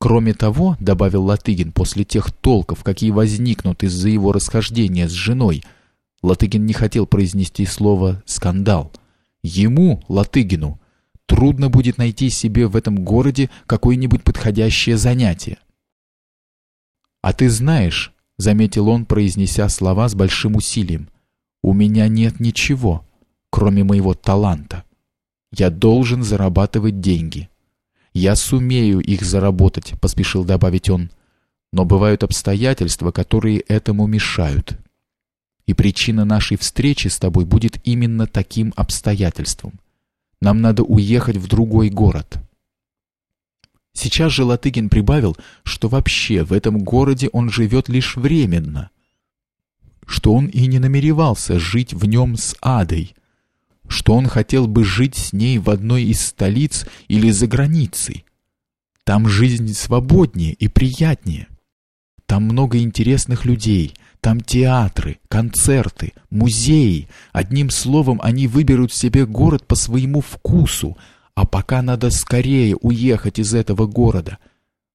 Кроме того, добавил Латыгин после тех толков, какие возникнут из-за его расхождения с женой, Латыгин не хотел произнести слово «скандал». Ему, Латыгину, трудно будет найти себе в этом городе какое-нибудь подходящее занятие. «А ты знаешь», — заметил он, произнеся слова с большим усилием, «у меня нет ничего, кроме моего таланта. Я должен зарабатывать деньги. Я сумею их заработать», — поспешил добавить он, «но бывают обстоятельства, которые этому мешают» и причина нашей встречи с тобой будет именно таким обстоятельством. Нам надо уехать в другой город. Сейчас же Латыгин прибавил, что вообще в этом городе он живет лишь временно, что он и не намеревался жить в нем с Адой, что он хотел бы жить с ней в одной из столиц или за границей. Там жизнь свободнее и приятнее. Там много интересных людей, там театры, концерты, музеи. Одним словом, они выберут себе город по своему вкусу, а пока надо скорее уехать из этого города.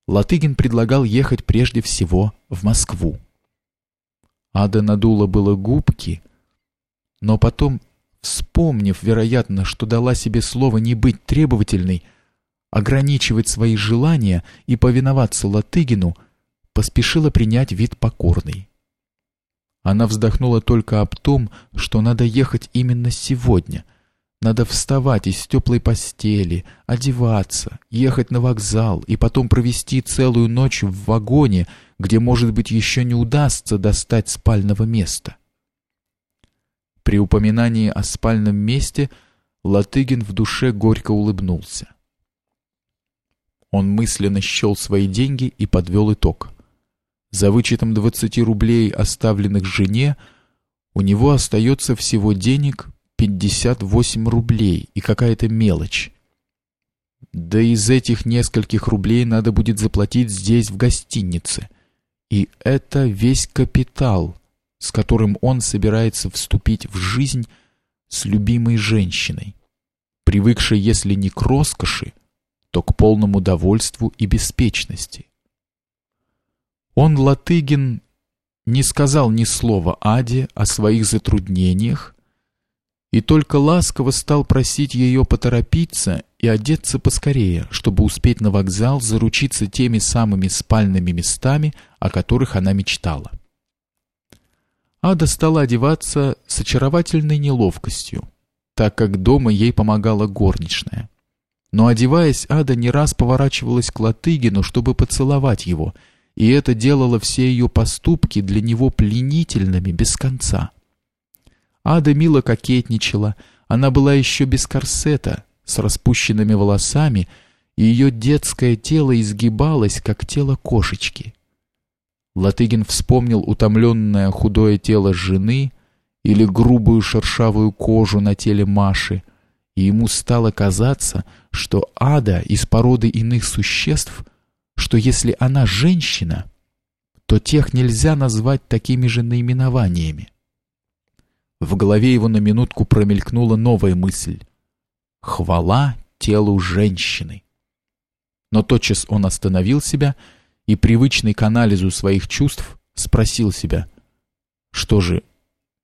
Латыгин предлагал ехать прежде всего в Москву. Ада надула было губки, но потом, вспомнив, вероятно, что дала себе слово не быть требовательной, ограничивать свои желания и повиноваться Латыгину, поспешила принять вид покорный. Она вздохнула только об том, что надо ехать именно сегодня. Надо вставать из теплой постели, одеваться, ехать на вокзал и потом провести целую ночь в вагоне, где, может быть, еще не удастся достать спального места. При упоминании о спальном месте Латыгин в душе горько улыбнулся. Он мысленно счел свои деньги и подвел итог. За вычетом 20 рублей, оставленных жене, у него остается всего денег 58 рублей и какая-то мелочь. Да из этих нескольких рублей надо будет заплатить здесь, в гостинице. И это весь капитал, с которым он собирается вступить в жизнь с любимой женщиной, привыкшей, если не к роскоши, то к полному довольству и беспечности. Он, Латыгин, не сказал ни слова Аде о своих затруднениях и только ласково стал просить ее поторопиться и одеться поскорее, чтобы успеть на вокзал заручиться теми самыми спальными местами, о которых она мечтала. Ада стала одеваться с очаровательной неловкостью, так как дома ей помогала горничная. Но одеваясь, Ада не раз поворачивалась к Латыгину, чтобы поцеловать его – и это делало все ее поступки для него пленительными без конца. Ада мило кокетничала, она была еще без корсета, с распущенными волосами, и ее детское тело изгибалось, как тело кошечки. Латыгин вспомнил утомленное худое тело жены или грубую шершавую кожу на теле Маши, и ему стало казаться, что ада из породы иных существ — что если она женщина, то тех нельзя назвать такими же наименованиями. В голове его на минутку промелькнула новая мысль. Хвала телу женщины. Но тотчас он остановил себя и, привычный к анализу своих чувств, спросил себя, что же,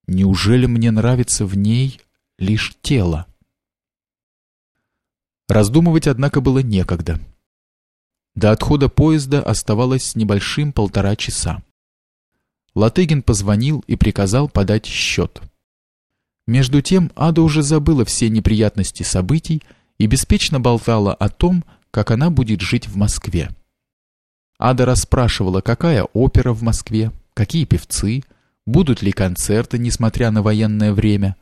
неужели мне нравится в ней лишь тело? Раздумывать, однако, было некогда. До отхода поезда оставалось небольшим полтора часа. Латыгин позвонил и приказал подать счет. Между тем Ада уже забыла все неприятности событий и беспечно болтала о том, как она будет жить в Москве. Ада расспрашивала, какая опера в Москве, какие певцы, будут ли концерты, несмотря на военное время.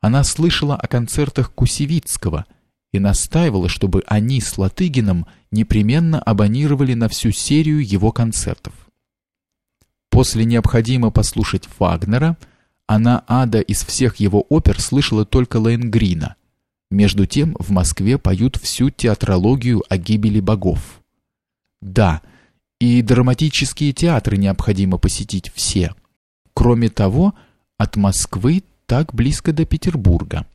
Она слышала о концертах Кусевицкого – и настаивала, чтобы они с Латыгином непременно абонировали на всю серию его концертов. После необходимо послушать Вагнера, она ада из всех его опер слышала только Лейнгрина. Между тем в Москве поют всю театрологию о гибели богов. Да, и драматические театры необходимо посетить все. Кроме того, от Москвы так близко до Петербурга.